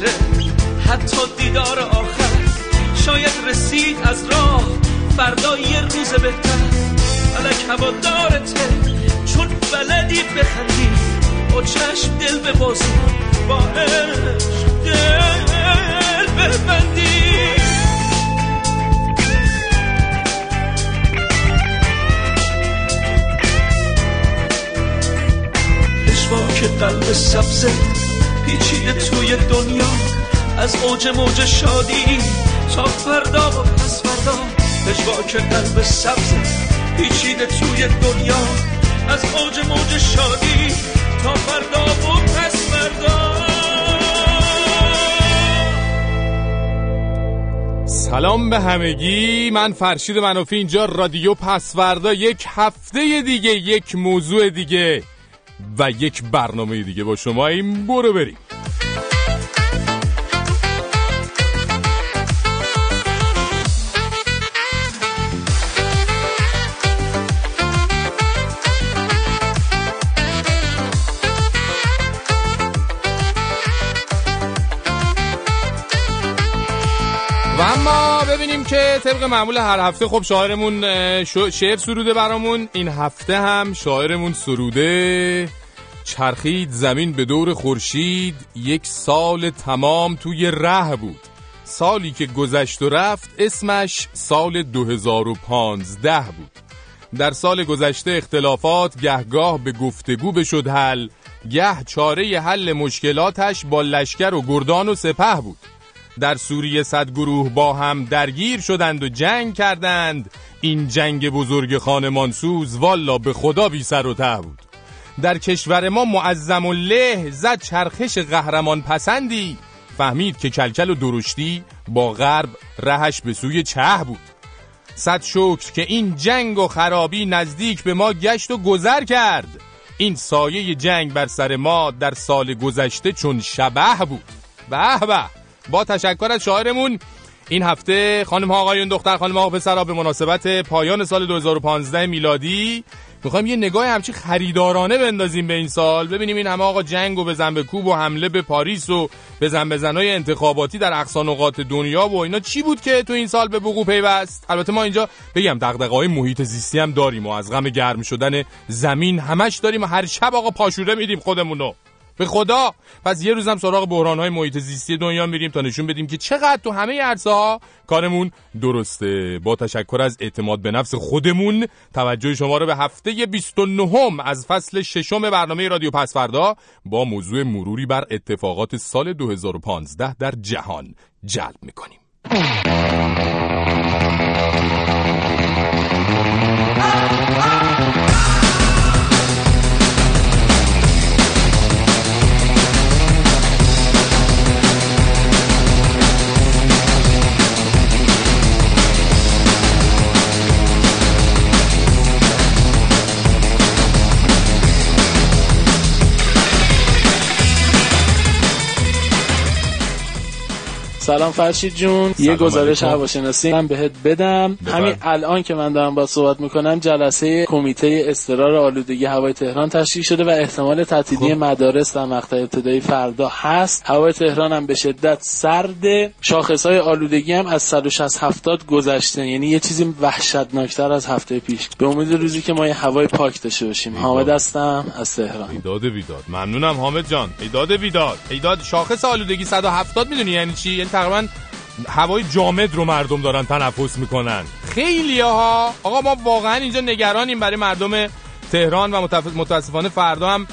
بشه حتی دیدار آخر شاید رسید از راه. فردا یه روز بهتر. فلک هوادارته چون بلدی بخندی. با چشم دل به بازو با دل ببندی. که قلب سبزه پیچیده توی دنیا. از اوج موج شادی تا فردا و پس فردا. که قلب سبزه پیچیده توی دنیا. از اوج موج شادی تا فردا و پس فردا. سلام به همگی. من فرشید منافی اینجا رادیو پسوردا. یک هفته دیگه یک موضوع دیگه. و یک برنامه دیگه با شما این برو بریم. ببینیم که طبق معمول هر هفته خب شاعرمون شعر سروده برامون. این هفته هم شاعرمون سروده. چرخید زمین به دور خورشید. یک سال تمام توی ره بود. سالی که گذشت و رفت اسمش سال 2015 بود. در سال گذشته اختلافات گهگاه به گفتگو بشد حل. گه چاره حل مشکلاتش با لشکر و گردان و سپه بود. در سوریه صد گروه با هم درگیر شدند و جنگ کردند. این جنگ بزرگ خانمانسوز والا به خدا بی سر و ته بود. در کشور ما معظم الله زد چرخش قهرمان پسندی. فهمید که کلکل و درشتی با غرب رهش به سوی چه بود. صد شکر که این جنگ و خرابی نزدیک به ما گشت و گذر کرد. این سایه جنگ بر سر ما در سال گذشته چون شبه بود. به به. با تشکر از شاعرمون این هفته خانم ها آقایون دختر خانم ها پسرها به مناسبت پایان سال 2015 میلادی. می‌خوایم یه نگاه همچی خریدارانه بندازیم به این سال. ببینیم این همه آقا جنگ و بزن به کوب و حمله به پاریس و بزن بزنای انتخاباتی در اقصا نقاط دنیا و اینا. چی بود که تو این سال به وقوع پیوست؟ البته ما اینجا بگم دغدغه‌های محیط زیستی هم داریم و از غم گرم شدن زمین همش داریم و هر شب آقا پاشوره میدیم خودمونو. به خدا. پس یه روزم سراغ بحران های محیط زیستی دنیا میریم تا نشون بدیم که چقدر تو همه عرصه ها کارمون درسته. با تشکر از اعتماد به نفس خودمون توجه شما رو به هفته 29 از فصل ششم برنامه رادیو پسفردا با موضوع مروری بر اتفاقات سال 2015 در جهان جلب می‌کنیم. سلام فرشید جون. یه گزارش هواشناسی من بهت بدم. همین الان که من دارم با صحبت می‌کنم جلسه کمیته استرار آلودگی هوای تهران تشکیل شده و احتمال تعطیلی خب. مدارس در مقطع ابتدایی فردا هست. هوای تهران هم به شدت سرد. شاخص های آلودگی هم از 160 70 گذشته. یعنی یه چیزی وحشتناکتر از هفته پیش. به امید روزی که ما یه هوای پاک داشته باشیم. حامد هستم از تهران. ایداد بیداد. ممنونم حامد جان. ایداد بیداد. ایداد شاخص آلودگی 170 می‌دونی یعنی چی؟ یعنی تقریبا هوای جامد رو مردم دارن تنفس می‌کنن. خیلی ها آقا ما واقعا اینجا نگرانیم برای مردم تهران و متاسفانه فردا هم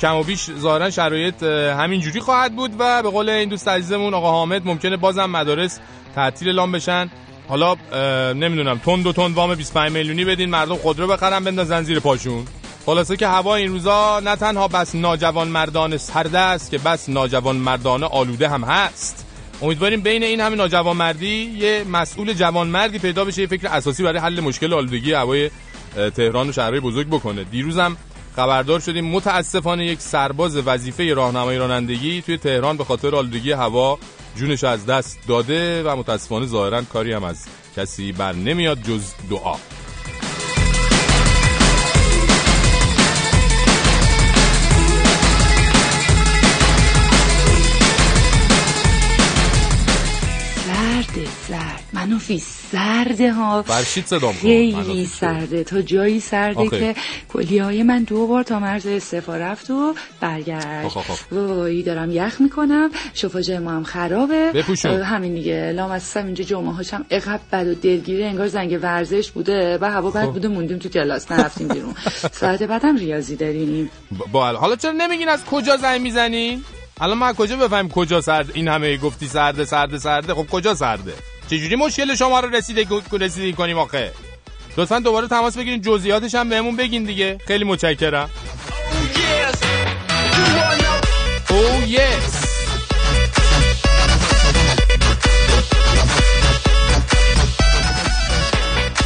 کم و بیش ظاهرا شرایط همینجوری خواهد بود و به قول این دوست عزیزمون آقا حامد ممکنه بازم مدارس تعطیل اعلام بشن. حالا نمی‌دونم تون دو تون وام 25 میلیونی بدین مردم خودرو بخرن بندازن زیر پاشون. خلاصه که هوا این روزا نه تنها بس ناجوان مردان سرده است که بس ناجوان مردان آلوده هم هست. امیدواریم بین این همه ناجوانمردی یه مسئول جوانمردی پیدا بشه یه فکر اساسی برای حل مشکل آلودگی هوای تهران و شهرهای بزرگ بکنه. دیروزم خبردار شدیم متاسفانه یک سرباز وظیفه راهنمایی رانندگی توی تهران به خاطر آلودگی هوا جونش از دست داده و متاسفانه ظاهرا کاری هم از کسی بر نمیاد جز دعا. منوفی سرده ها. برشید صدام خیلی سرده. تا جایی سرده که کلیه های من دو بار تا مرز استفا رفت و برگشت. وای دارم یخ می‌کنم. شفاجه ما هم خرابه. بپوشون. همین دیگه. لامصب اینجا جمعه هاشم اقب بد و دلگیره انگار زنگ ورزش بوده. و هوا بد خب. بوده موندیم تو کلاس. نرفتیم بیرون. ساعت بعدم ریاضی داریم. با حالا چرا نمیگین از کجا زنگ می‌زنین؟ الان ما کجا بفهمیم کجا سرد این همه گفتی سرده سرده سرده؟ خب کجا سرده؟ چجوری مشکل شما رو رسیده رسیدگی کنیم آخه؟ لطفا دوباره تماس بگیرین جزئیاتش هم بهمون بگین دیگه. خیلی متشکرم. او یس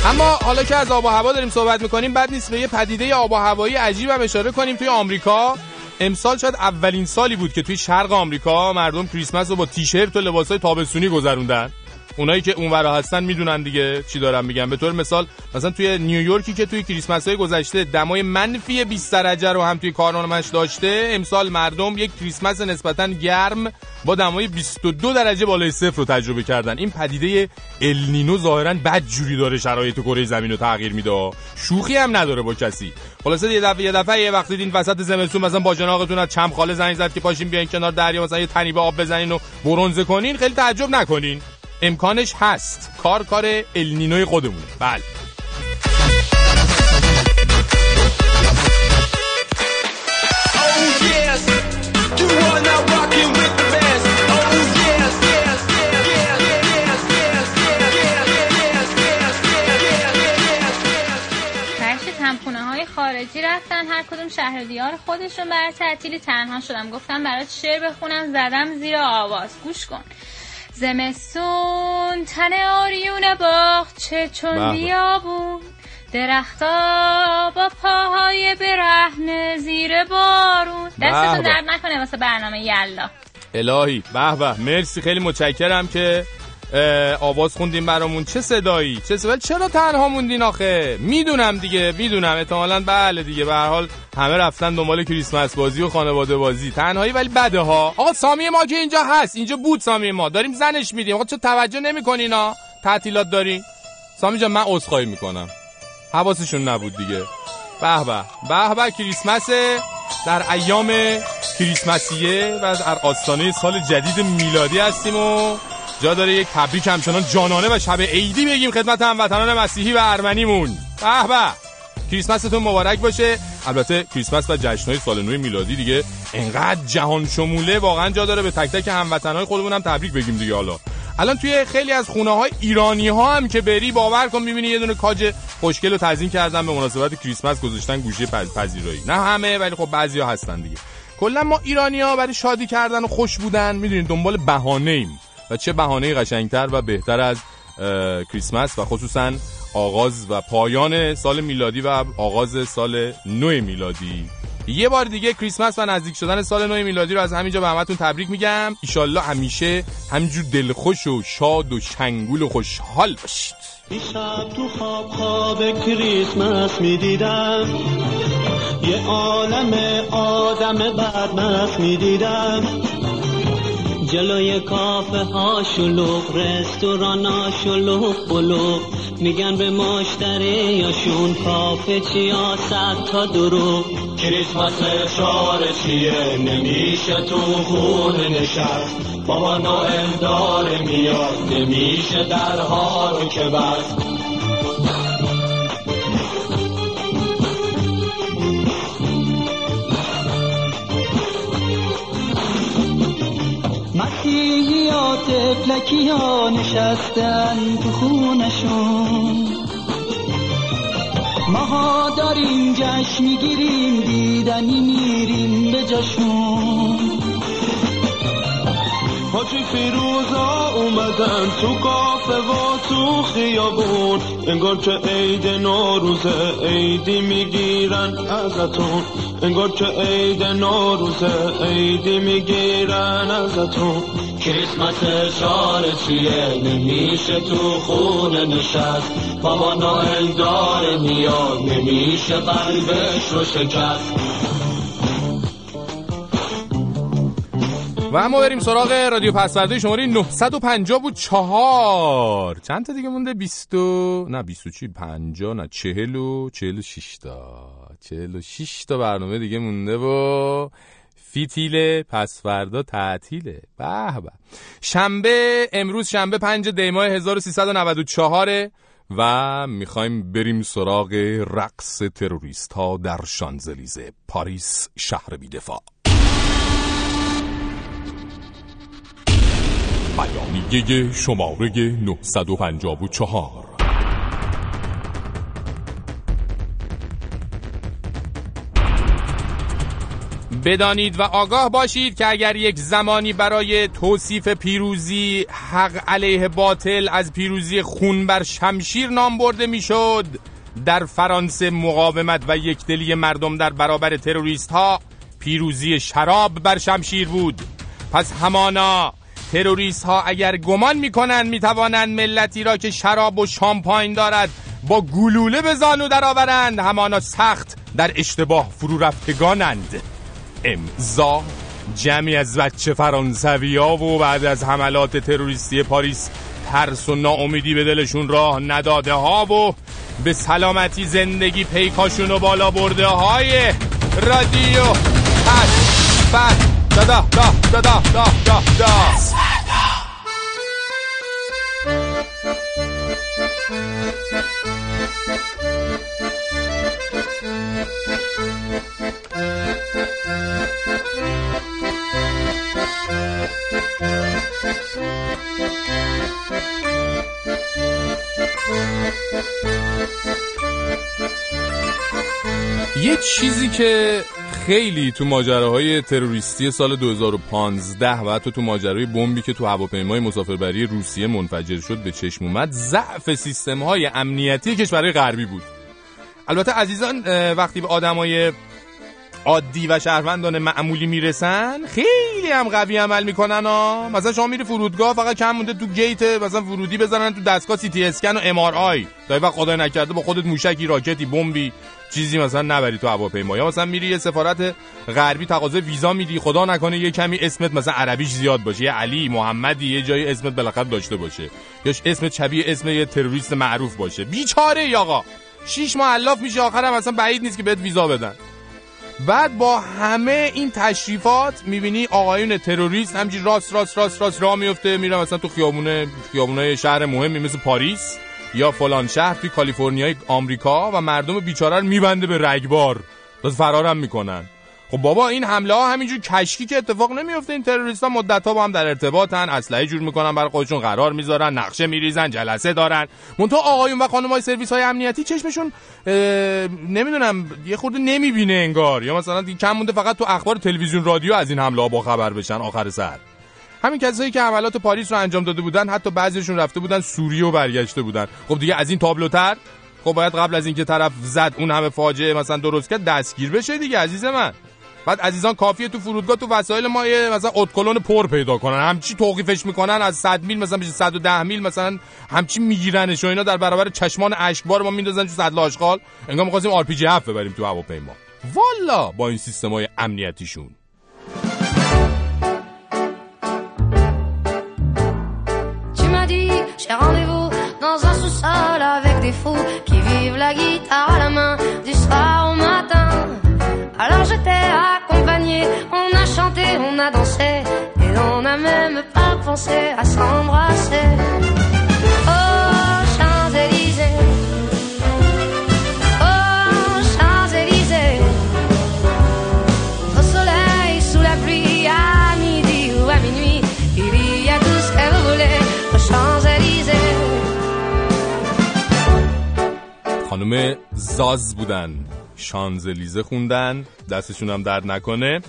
اما حالا که از آب و هوا داریم صحبت می‌کنیم بعد نیست به یه پدیده آب و هوایی عجیب هم اشاره کنیم توی آمریکا. امسال شاید اولین سالی بود که توی شرق آمریکا مردم کریسمس رو با تیشرت و لباسای تابستونی گذروندن. اونایی که اونورا هستن می‌دونن دیگه چی دارم میگم به طور مثال مثلا توی نیویورکی که توی کریسمس های گذشته دمای منفی 20 درجه رو هم توی کارنامه‌اش داشته امسال مردم یک کریسمس نسبتا گرم با دمای 22 درجه بالای صفر رو تجربه کردن. این پدیده النینو ظاهرا بد جوری داره شرایط کره زمین رو تغییر میده. شوخی هم نداره با کسی. خلاصه یه دفعه یه دفعه یه وقتی این وسط زمستون مثلا با جناقتون از چم خاله زنگ زد که پاشین بیاین کنار دریا مثلا یه تنی به آب بزنین و برونزه کنین خیلی تعجب نکنین. امکانش هست. کار کار النینوی خودمونه. بله. خارجی رفتن. هر کدوم شهر دیار خودشون برای تعطیلی تنها شدم گفتم برات شعر بخونم زدم زیر آواز. گوش کن. زمستون تن آریون باغچه چون بیابون. درختا با پاهای برهنه زیر بارون. دستتون درد نکنه واسه برنامه یلا. الهی. به به. مرسی. خیلی متشکرم که آواز خوندیم برامون. چه صدایی؟ چه صدایی؟ چرا تنها موندین آخه؟ می‌دونم دیگه می‌دونم. احتمالاً بله دیگه. به هر حال همه رفتن دنبال کریسمس بازی و خانواده بازی. تنهایی ولی بده ها. آقا سامی ما که اینجا هست. اینجا بود سامی ما. داریم زنش میدیم. آقا چه توجه نمی‌کنین ها؟ تعطیلات دارین؟ سامی جان من عذرخواهی می‌کنم. حواسشون نبود دیگه. به به. به به. کریسمس در ایام کریسمسیه و در آستانه سال جدید میلادی هستیم و جا داره یک تبریک همچنان جانانه و شب عیدی بگیم خدمت هموطنان مسیحی و ارمنیمون. به به. کریسمستون مبارک باشه. البته کریسمس و جشنهای سال نو میلادی دیگه انقدر جهان شموله واقعا جا داره به تک تک هموطنهای خودمون هم تبریک بگیم دیگه حالا. الان توی خیلی از خونه های ایرانی ها هم که بری باور کن می‌بینی یه دونه کاج خوشگل رو تزیین کردن به مناسبت کریسمس گذاشتن گوشه پذیرایی. نه همه ولی خب بعضیا هستن دیگه. کلا ما ایرانی ها برای شادی کردن و خوش بودن می‌دونید دنبال بهانه ایم و چه بهانه قشنگتر و بهتر از کریسمس و خصوصا آغاز و پایان سال میلادی و آغاز سال نو میلادی. یه بار دیگه کریسمس و نزدیک شدن سال نو میلادی رو از همینجا به همتون تبریک میگم. ایشالله همیشه همینجور دلخوش و شاد و شنگول و خوشحال باشید. دیشب تو خواب خواب کریسمس می‌دیدم. یه عالم آدم بدمخ می‌دیدم. جلوی کافه ها شلوغ رستوران ها شلوغ بلوغ. میگن به مشتریاشون کافه چیا صد تا درو کریسمس چاره چیه؟ نمیشه تو خونه نشست. بابا نوئل داره میاد نمیشه درها رو که بست. تفلکی ها نشستن تو خونشون. ماها داریم جشن می‌گیریم دیدنی میریم به جاشون. حاجی فیروزا اومدن تو کافه و تو خیابون. انگار که عید نوروز عیدی می‌گیرن ازتون. انگار که عید نوروز عیدی می‌گیرن ازتون. کریسمس شار چیه؟ نمیشه تو خونه نشست. بابا نوئل داره میاد. نمیشه قلبش رو شکست. و اما بریم سراغ رادیو پسورده. شماره 950 بود. چهار. چند تا دیگه مونده؟ 20 نه 20 چی؟ 50 نه 40 و 46 تا. 46 تا برنامه دیگه مونده و فیتیله پس فردا تعطیله به به. شنبه امروز شنبه 5 دی ماه 1394 و می‌خوایم بریم سراغ رقص تروریست ها در شانزلیزه پاریس شهر بیدفاع. بیانیه شماره 954 بدانید و آگاه باشید که اگر یک زمانی برای توصیف پیروزی حق علیه باطل از پیروزی خون بر شمشیر نام برده می‌شد در فرانسه مقاومت و یکدلی مردم در برابر تروریست ها پیروزی شراب بر شمشیر بود. پس همانا تروریست ها اگر گمان می‌کنند می‌توانند ملتی را که شراب و شامپاین دارد با گلوله به زانو درآورند همانا سخت در اشتباه فرو رفتگانند امضا جمعی از بچه فرانسوی ها و بعد از حملات تروریستی پاریس ترس و ناامیدی به دلشون راه نداده ها و به سلامتی زندگی پیکاشون و بالا برده های رادیو. پس پس دادا دا دادا دا دا دا یه چیزی که خیلی تو ماجراهای تروریستی سال 2015 و حتی تو ماجرای بمبی که تو هواپیمای مسافربری روسیه منفجر شد به چشم اومد ضعف سیستم های امنیتی کشورهای غربی بود. البته عزیزان وقتی به آدمای عادی و شهروندان معمولی می‌رسن؟ خیلی هم قوی عمل می‌کنن مثلا شما میری فرودگاه فقط کم مونده تو گیت مثلا ورودی بزنن تو دستگاه سی تی اسکن و ام آر آی. تا وقت خدای نکرده با خودت موشکی راکتی بمبی چیزی مثلا نبری تو هواپیما. یا مثلا میری یه سفارت غربی تقاضا ویزا میدی خدا نکنه یه کمی اسمت مثلا عربیش زیاد باشه. یه علی محمدی یه جای اسمت بالاخره داشته باشه. یا اسمت شبیه اسم یه تروریست معروف باشه. بیچاره آقا. شیش ماه الاف میشه آخرم مثلا بعید نیست که بهت ویزا بدن. بعد با همه این تشریفات می‌بینی آقایون تروریست همجی راست راست راست راست راه میفته میره مثلا تو خیابونه خیابونه شهر مهمی مثل پاریس یا فلان شهر توی کالیفرنیای آمریکا و مردم بیچاره رو میبنده به رگبار. فرار فرارم می‌کنن. خب بابا این حمله ها همینجور کشکی که اتفاق نمیفته این تروریست ها مدت ها با هم در ارتباطن. اسلحه جور می‌کنن برای خودشون قرار می‌ذارن نقشه میریزن جلسه دارن. منتها آقایون و خانم های سرویس های امنیتی چشمشون نمی‌دونم یه خورده نمی‌بینه انگار. یا مثلا کم مونده فقط تو اخبار تلویزیون رادیو از این حمله ها با خبر بشن. آخر سر. همین کسایی که حملات پاریس رو انجام داده بودن حتی بعضیشون رفته بودن سوریه و برگشته بودن. خب دیگه از این تابلوتر خب باید قبل از اینکه طرف زد اون همه فاجعه مثلا درست کرد دستگیر بشه دیگه عزیز من. بعد عزیزان کافیه تو فرودگاه تو وسایل ما مثلا ادکلن پر پیدا کنن. همچی توقیفش می‌کنن از 100 میل مثلا بشه 110 میل مثلا همچی میگیرنش و اینا در برابر چشمان اشکبار ما میندازن تو سطل آشغال. انگار می‌خواستیم آر پی جی 7 ببریم تو هواپیما. والا با این سیستمای امنیتیشون. J'ai rendez-vous dans un sous-sol avec des fous qui vivent la guitare à la main du soir au matin. Alors je t'ai on a dansé et on n'a même pas pensé à s'embrasser. زاز بودن. شانزلیزه خوندن. دستشون هم درد نکنه.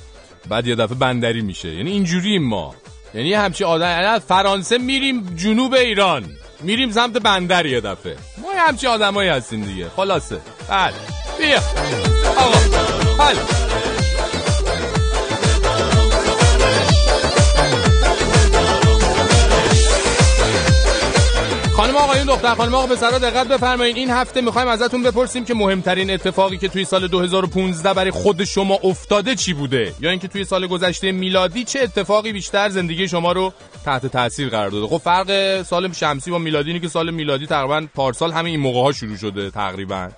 بعد یه دفعه بندری میشه. یعنی اینجوری ما. یعنی همچی آدم یعنی فرانسه میریم جنوب ایران. میریم سمت بندر یه دفعه. ما همچی آدمایی هستیم دیگه. خلاصه. بله. بیا. آقا. بله. خانم آقایون دختر خانم آقا پسرا دقت بفرمایید این هفته می‌خوایم ازتون بپرسیم که مهمترین اتفاقی که توی سال 2015 برای خود شما افتاده چی بوده؟ یا اینکه توی سال گذشته میلادی چه اتفاقی بیشتر زندگی شما رو تحت تاثیر قرار داده؟ خب فرق سال شمسی با میلادی اینه که سال میلادی تقریبا پارسال همین این موقع ها شروع شده تقریبا.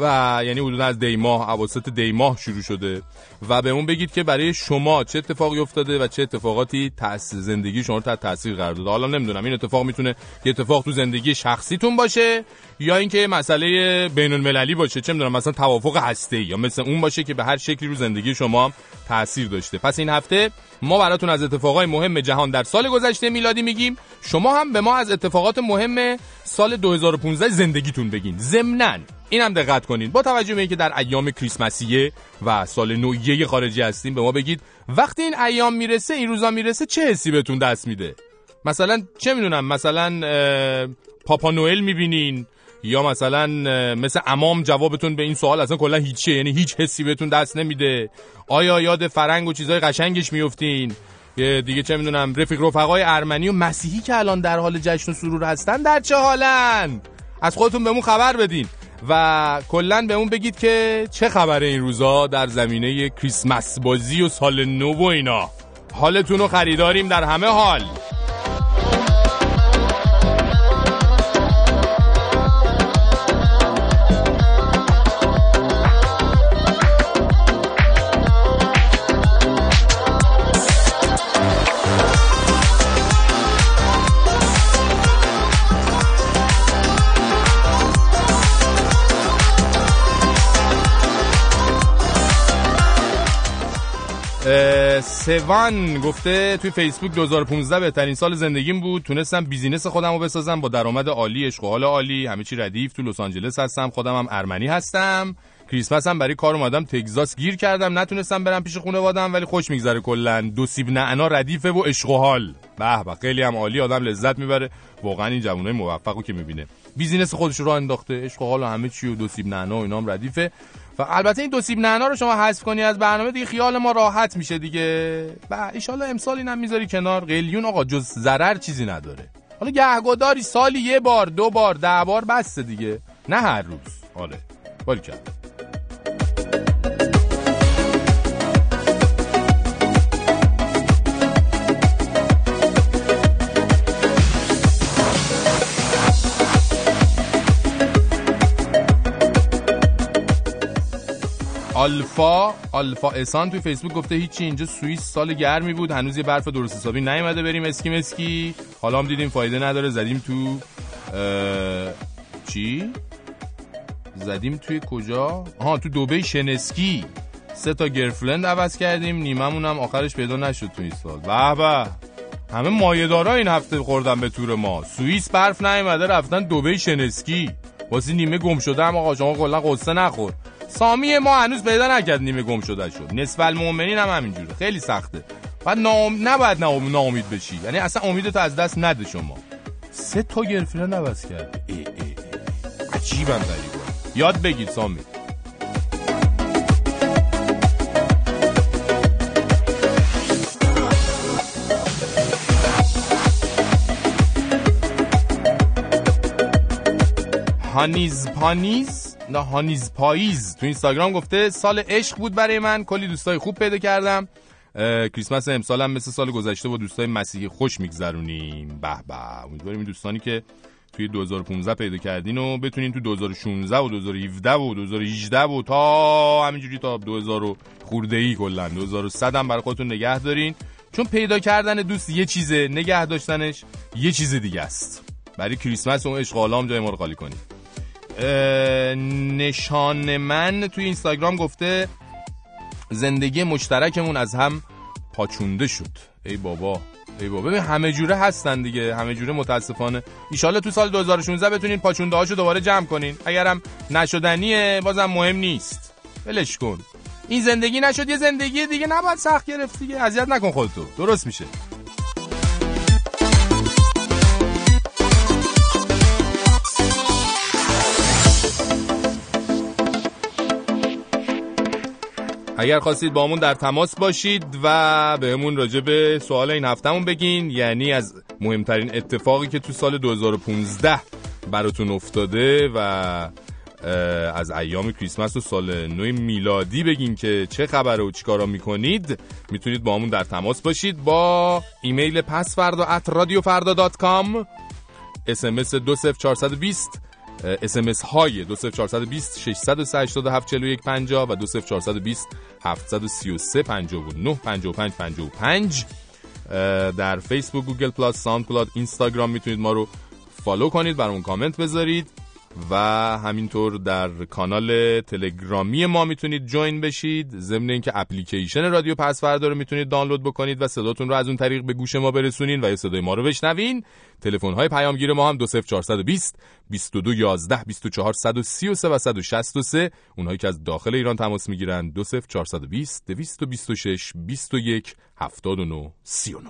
و یعنی حدود از دی ماه اواسط دی ماه شروع شده. و به اون بگید که برای شما چه اتفاقی افتاده و چه اتفاقاتی تاثیر زندگی شما رو تحت تاثیر قرار داده. حالا نمی‌دونم این اتفاق می‌تونه یه اتفاق تو زندگی شخصیتون باشه یا اینکه مسئله بین المللی باشه. چه می‌دونم مثلا توافق هسته یا مثل اون باشه که به هر شکلی رو زندگی شما تاثیر داشته. پس این هفته ما براتون از اتفاقای مهم جهان در سال گذشته میلادی میگیم. شما هم به ما از اتفاقات مهم سال 2015 زندگیتون بگین. ضمناً اینم دقت کنین. با توجه به اینکه در ایام کریسمسیه و سال نویه خارجی هستیم به ما بگید وقتی این ایام می‌رسه این روزا می‌رسه چه حسی بهتون دست میده؟ مثلا چه می‌دونم؟ مثلا پاپا نوئل می‌بینین؟ یا مثلا مثل امام جوابتون به این سوال اصلا کلا هیچیه. یعنی هیچ حسی بهتون دست نمیده. آیا یاد فرنگ و چیزای قشنگش میفتین دیگه چه می‌دونم رفیق رفقای ارمنی و مسیحی که الان در حال جشن و سرور هستن در چه حالن؟ از خودتون بهمون خبر بدین. و کلا به اون بگید که چه خبره این روزا در زمینه کریسمس بازی و سال نو و اینا. حالتون رو خریداریم در همه حال. سوان گفته توی فیسبوک 2015 بهترین سال زندگیم بود. تونستم business خودم رو بسازم با درآمد عالی عشق عالی. همه چی ردیف تو لس آنجلس هستم خودم هم ارمنی هستم. کریسمس هم برای کار اومدم تگزاس گیر کردم. نتونستم برم پیش خونوادم ولی خوش میگذره کلا. دو سیب نعنا ردیفه و عشق و حال. به به خیلی هم عالی آدم لذت می‌بره. واقعا این جوونای موفقو که می‌بینه. business خودش رو انداخته عشق و حال و همه چی و دو سیب نعنا و اینا هم ردیفه. و البته این دو سیب نعنا رو شما حذف کنی از برنامه دیگه خیال ما راحت میشه دیگه. و ان امسال اینم می‌ذاری کنار. قلیون آقا جز ضرر چیزی نداره. حالا گهگداری سالی یه بار دو بار ده بار بسته دیگه. نه هر روز. آره. باری کرد آلفا آلفا اسان توی فیسبوک گفته هیچی اینجا سوئیس سال گرمی بود هنوز یه برف درست حسابی نیومده بریم اسکی مسکی. حالا هم دیدیم فایده نداره زدیم تو چی؟ زدیم توی کجا؟ آها تو دوبه شنسکی. سه تا گرفلند عوض کردیم نیممون هم آخرش پیدا نشد تو این سال. به به همه مایه‌دارا این هفته خوردن به تور ما. سوئیس برف نیومده رفتن دوبه شنسکی. واسه نیمه گم شده هم آقا شما کلا قصه نخور. سامی ما هنوز پیدا نکرد نیمه گم شده شد نصف المؤمنین هم همینجوره. خیلی سخته. بعد نام نباید ناامید بشی. یعنی اصلا امیدتو از دست نده شما. سه تا گرفرند عوض کرده. ای ای ای. عجیبم یاد بگید سامی. هانیز پانیز؟ نه هانیز پاییز. تو اینستاگرام گفته سال عشق بود برای من. کلی دوستای خوب پیدا کردم. کریسمس امسالم مثل سال گذشته با دوستای مسیحی خوش میگذرونیم. به به. امیدواریم این دوستانی که توی 2015 پیدا کردین و بتونین تو 2016 و 2017 و 2018 و تا همینجوری تا 2000 خورده ای کلا. 2100 هم برای خودتون نگه دارین. چون پیدا کردن دوست یه چیزه نگه داشتنش یه چیز دیگه است. برای کریسمس اون عشق جای ما رو خالی کنید نشان من توی اینستاگرام گفته زندگی مشترکمون از هم پاچونده شد. ای بابا ای بابا. ببین همه جوره هستن دیگه. همه جوره متاسفانه. ایشالله تو سال 2016 بتونین پاچونده هاشو دوباره جمع کنین. اگرم نشدنیه بازم مهم نیست. ولش کن. این زندگی نشد یه زندگی دیگه نباید سخت گرفت دیگه. اذیت نکن خودتو. درست میشه. اگر خواستید باهامون در تماس باشید و بهمون راجع به سوال این هفتهمون بگین یعنی از مهمترین اتفاقی که تو سال 2015 براتون افتاده و از ایام کریسمس و سال نو میلادی بگین که چه خبره و چیکارا می‌کنید می‌تونید باهامون در تماس باشید با ایمیل پسفردا at رادیو فردا dot com اسمس 20420 اسمس های 20420 687 41 50 و 20420 733 59 55 55 در فیسبوک Google Plus SoundCloud اینستاگرام می‌تونید ما رو follow کنید برامون کامنت بذارید و همینطور در کانال تلگرامی ما می‌تونید join بشید. ضمن اینکه اپلیکیشن رادیو پس فردا رو می‌تونید دانلود بکنید و صداتون رو از اون طریق به گوش ما برسونین و یا صدای ما رو بشنوین. تلفن های پیامگیر ما هم 20420 2211 24133 و 163 اونهایی که از داخل ایران تماس می‌گیرن 20420 226 21 79 39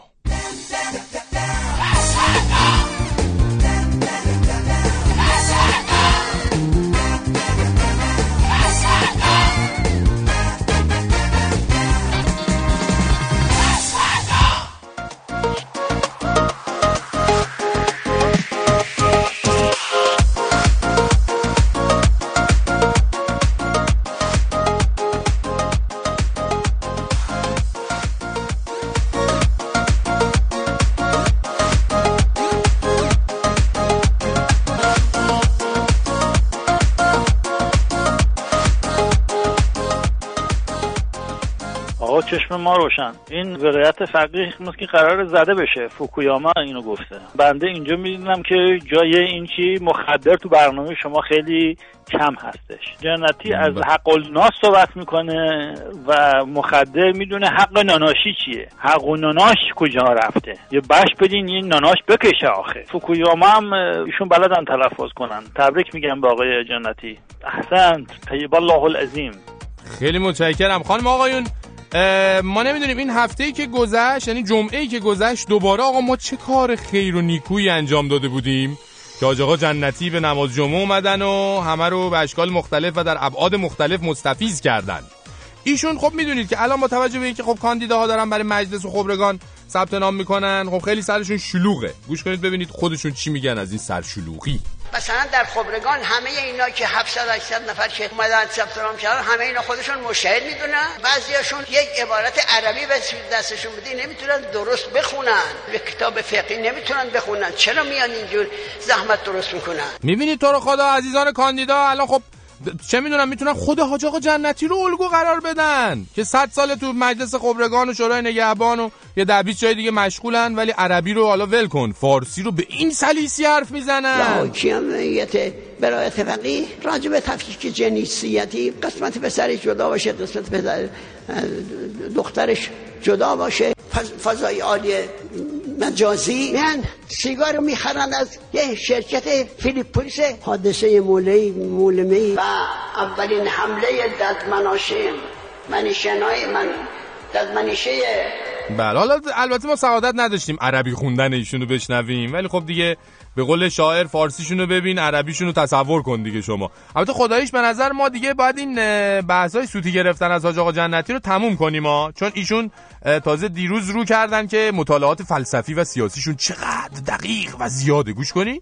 چشم ما روشن. این ولایت فقیه که قرار زده بشه. فوکویاما اینو گفته. بنده اینجا می‌دونم که جای این چی مخدر تو برنامه شما خیلی کم هستش. جنتی از بله. حق الناس صحبت می‌کنه و مخدر می‌دونه حق ناناشی چیه. حق و ناناش کجا رفته؟ یه بش بدین این ناناش بکشه آخه. فوکویاما هم ایشون بلدن تلفظ کنن. تبریک میگم به آقای جنتی. احسنت. طیب الله العظیم. خیلی متشکرم. خانم آقایون ما نمی‌دونیم این هفته ای که گذشت یعنی جمعه ای که گذشت دوباره آقا ما چه کار خیر و نیکویی انجام داده بودیم؟ که آقا جنتی به نماز جمعه اومدن و همه رو به اشکال مختلف و در ابعاد مختلف مستفیز کردن. ایشون خب می‌دونید که الان با توجه به اینکه خب کاندیداها دارن برای مجلس و خبرگان ثبت نام می‌کنن. خب خیلی سرشون شلوغه. گوش کنید ببینید خودشون چی میگن از این سرشلوغی مثلا در خبرگان همه اینا که 700 800 نفر که اومدن ثبت نام کردن همه اینا خودشون مشاهد می‌دونن. بعضیاشون یک عبارت عربی به دستشون بدی نمی‌تونن درست بخونن. به کتاب فقهی نمی‌تونن بخونن. چرا میان اینجور زحمت درست می‌کنن؟ می‌بینید تو رو خدا عزیزان کاندیدا الان خب چه می‌دونم می‌تونن خود حاج آقا جنتی رو الگو قرار بدن که صد سال تو مجلس خبرگان و شورای نگهبان و یه ده جای دیگه مشغولن ولی عربی رو حالا ول کن فارسی رو به این سلیسی حرف می‌زنن. حاکمیت برای فقیه راجب به تفکیک جنسیتی قسمت پسرش جدا باشه قسمت پسر دخترش جدا باشه. فضای عالی مجازی؟ من سیگار رو می‌خرن از یه شرکت فیلیپولیس حادثه مولی مولمی و اولین حمله ددمناشه منشنای من ددمنشه. بله حالا البته ما سعادت نداشتیم عربی خوندن ایشونو بشنویم. ولی خب دیگه به قول شاعر فارسیشونو ببین عربیشونو تصور کن دیگه شما. البته خداییش به نظر ما دیگه باید این بحثای سوتی گرفتن از حاج آقا جنتی رو تموم کنیم ها. چون ایشون تازه دیروز رو کردن که مطالعات فلسفی و سیاسیشون چقدر دقیق و زیاده. گوش کنی؟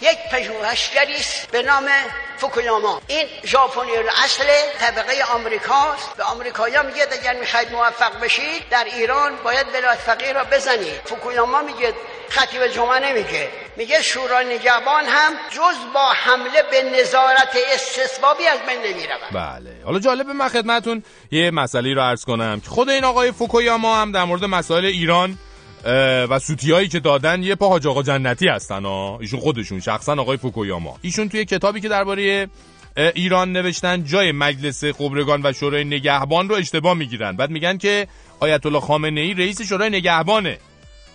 یک پژوهشگری است به نام فوکویاما. این ژاپنی اصل طبقه آمریکاست. به آمریکایی‌ها میگه اگر می‌خواید موفق بشید در ایران باید ولایت فقیه را بزنید. فوکویاما میگه خطیب جمعه نمیگه. میگه شورای نگهبان هم جز با حمله به نظارت استثبابی از بین نمی‌رود. بله. حالا جالبه من خدمتون یه مسئله رو عرض کنم. خود این آقای فوکویاما هم در مورد مسائل ایران و سوتیایی که دادن یه پا حاج آقا جنتی هستن ایشون خودشون شخصا آقای فوکویاما. ایشون توی کتابی که درباره ایران نوشتن جای مجلس خبرگان و شورای نگهبان رو اشتباه می‌گیرن. بعد میگن که آیت الله خامنه ای رئیس شورای نگهبانه.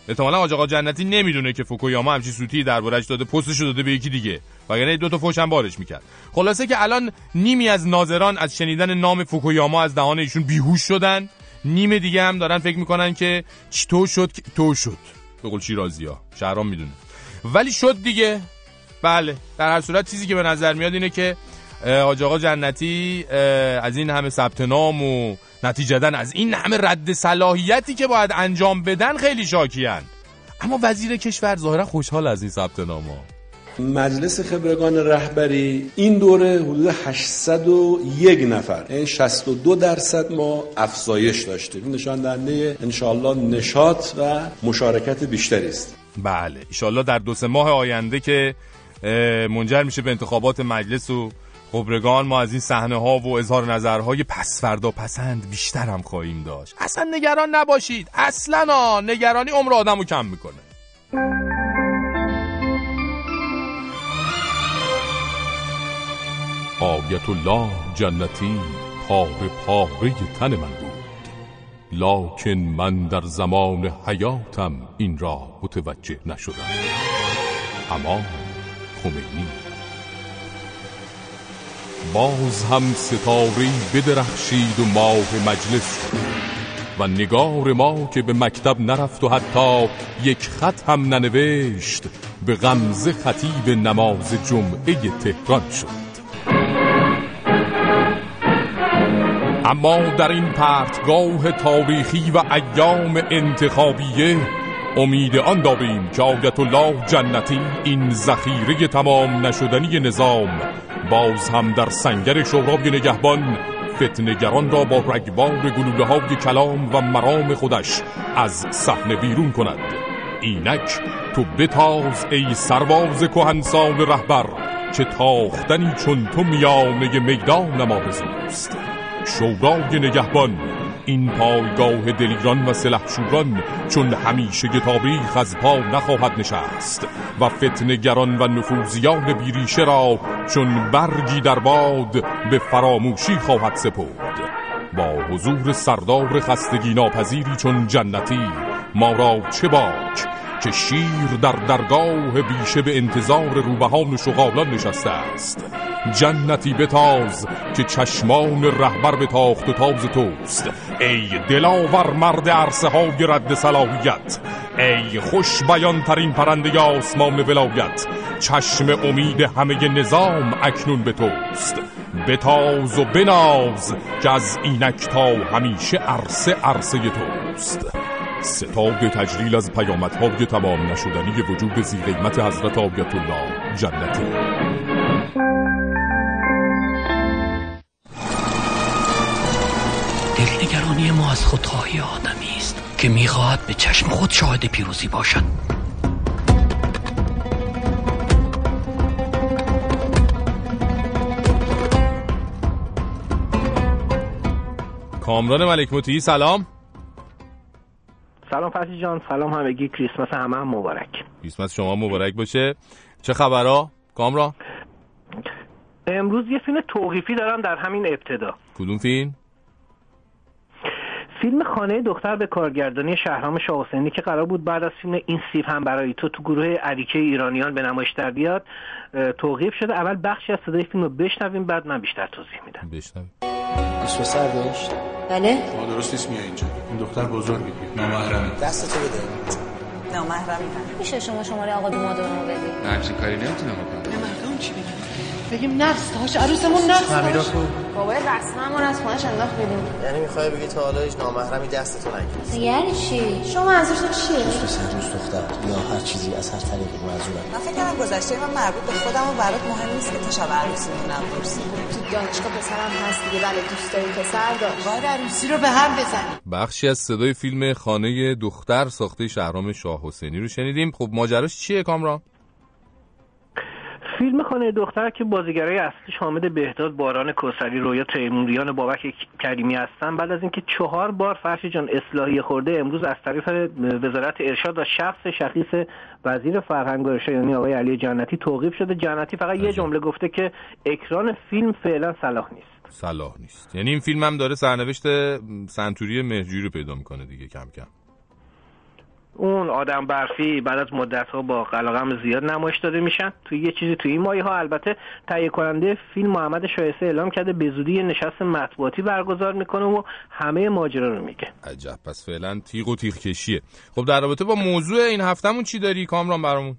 احتمالاً حاج آقا جنتی نمی‌دونه که فوکویاما همچی سوتی دربارش داده پستش داده به یکی دیگه. وگرنه دو تا فوش هم بارش می‌کرد. خلاصه که الان نیمی از ناظران از شنیدن نام فوکویاما از دهان ایشون بیهوش شدن. نیم دیگه هم دارن فکر می‌کنن که چی تو شد تو شد. به قول شیرازی ها شهرام می‌دونه. ولی شد دیگه. بله. در هر صورت چیزی که به نظر میاد اینه که حاج آقا جنتی از این همه ثبت نام و نتیجه از این همه رد صلاحیتی که باید انجام بدن خیلی شاکیان. اما وزیر کشور ظاهرا خوشحال از این ثبت نامه مجلس خبرگان رهبری این دوره حدود 801 نفر. این یعنی 62 درصد ما افزایش داشتیم. نشان دهنده انشاءالله نشاط و مشارکت بیشتری است. بله. انشاءالله در دو سه ماه آینده که منجر میشه به انتخابات مجلس و خبرگان ما از این صحنه ها و اظهار نظرهای پس فردا پسند بیشتر هم خواهیم داشت. اصلا نگران نباشید. اصلا نگرانی عمر آدمو کم می‌کنه. آیت الله جنتی پاره پاره تن من بود. لکن من در زمان حیاتم این را متوجه نشدم. اما خمینی باز هم ستاری بدرخشید و ماه مجلس شد و نگار ما که به مکتب نرفت و حتی یک خط هم ننوشت به غمزه خطیب نماز جمعه تهران شد. اما در این پرتگاه تاریخی و ایام انتخابیه امید آن داریم که آیت الله جنتی این ذخیره تمام نشدنی نظام باز هم در سنگر شورای نگهبان فتنگران را با رگبار گلوله های کلام و مرام خودش از صحنه بیرون کند. اینک تو بتاز ای سرباز کهنسان رهبر که تاختنی چون تو میانه میدان ما بزرست شورای نگهبان. این پایگاه دلیران و سلحشوران چون همیشه تاریخ از پا نخواهد نشست و فتنگران و نفوزیان بیریشه را چون برگی در باد به فراموشی خواهد سپرد. با حضور سردار خستگی ناپذیری چون جنتی ما را چه باک که شیر در درگاه بیشه به انتظار روبهان و شغالان نشسته است. جنتی بتاز که چشمان رهبر به تاخت و تاز توست. ای دلاور مرد عرصه های رد صلاحیت. ای خوش بیان ترین پرنده آسمان ولایت. چشم امید همه نظام اکنون به توست. بتاز و بناز که از اینک تا همیشه عرصه عرصه توست. ستاد تجلیل از پیامدهای تمام نشدنی وجود زی قیمت حضرت آیت الله جنتی دلنگرانی ما از خودخواهی آدمی است که می‌خواهد به چشم خود شاهد پیروزی باشد. کامران ملک مطیعی سلام. سلام فرشی جان سلام همگی. کریسمس همه هم مبارک. کریسمس شما مبارک باشه. چه خبرها؟ کامران؟ امروز یه فیلم توقیفی دارم در همین ابتدا. کدوم فیلم؟ فیلم خانه دختر به کارگردانی شهرام شاه که قرار بود بعد از فیلم این سیف هم برای تو تو گروه عریکه ایرانیان به نمایش در بیاد توقیف شده. اول بخشی از صدای فیلم رو بشنویم بعد من بیشتر توضیح میدم. بشنویم. دوست سر داشت؟ بله. ما درست نیست میای اینجا. این دختر بزرگی نامحرمه. دستتو بده. نامحرمی میشه شما شماره آقا دومادو رو بدید نه همچین کاری نمی‌تونم بکنم. مردم چی بگن بگیم نقص داشت عروسمون نقص داشت بابا رسممون از خونش انداخت بدیم یعنی می‌خوای بگی تا حالا هیچ نامحرمی دستتون نگرفت یعنی چی؟ شما منظورتون چیه؟ دوست پسر دوست دختر یا هر چیزی از هر طریقی منظورم من فکر کردم گذشته من مربوط به خودم و برات مهم نیست که تا شب عروسی مونم پرسی تو دانشگاه پسرم هست دیگه بله دوست داری پسر داشت. باید عروسی رو به هم بزنیم. بخشی از صدای فیلم خانه دختر ساخته شهرام شاه حسینی رو شنیدیم. خب ماجراش چیه کامران؟ فیلم خانه دختر که بازیگرای اصلیش حامد بهداد باران کوسری رویا تیموریان بابک کریمی هستن. بعد از اینکه چهار بار فرش جان اصلاحی خورده امروز از طریق وزارت ارشاد و شخص شخیص وزیر فرهنگ و یعنی آقای علی جنتی توقیف شده. جنتی فقط یه جمله گفته که اکران فیلم فعلا صلاح نیست. صلاح نیست. یعنی این فیلم هم داره سرنوشت سنتوری مهجوری رو پیدا می‌کنه دیگه کم کم. اون آدم برفی بعد از مدت ها با قلقم زیاد نمایش داده میشن. توی یه چیزی توی این مایه ها البته تهیه کننده فیلم محمد شایسته اعلام کرده به زودی نشست مطبوعاتی برگزار می‌کنه و همه ماجرا رو میگه. عجب پس فعلا تیغ و تیغ کشیه. خب در رابطه با موضوع این هفتهمون چی داری کامران برامون؟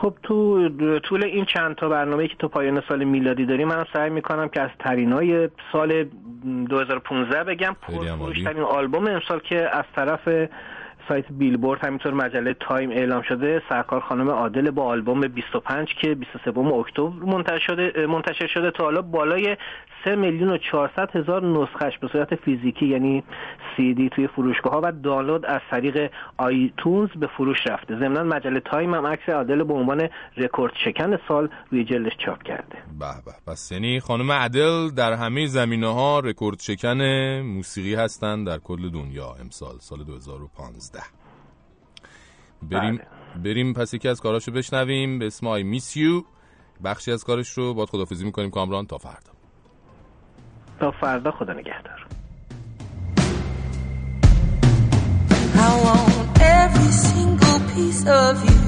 خب تو طول این چند تا برنامه که تو پایان سال میلادی داریم من سعی می‌کنم که از ترینای سال 2015 بگم پرفروشترین آلبوم امسال که از طرف سایت بیلبورد همینطور مجله تایم اعلام شده سرکار خانم ادل با آلبوم 25 که 23 اکتبر منتشر شده منتشر شده تا حالا بالای 3 میلیون و 400 هزار نسخش به صورت فیزیکی یعنی سی دی توی فروشگاه ها و دانلود از طریق iTunes به فروش رفته. ضمن مجله تایم هم عکس ادل به عنوان رکورد شکن سال روی جلدش چاپ کرده. به به پس یعنی خانم ادل در همه زمینه ها رکورد شکن موسیقی هستند در کل دنیا امسال سال 2015 بریم بله. بریم پس یکی از کاراشو بشنویم به اسم I Miss You بخشی از کارش رو باید خدافظی می‌کنیم کامران تا فردا تا فردا خدا نگهدار I want every single piece of you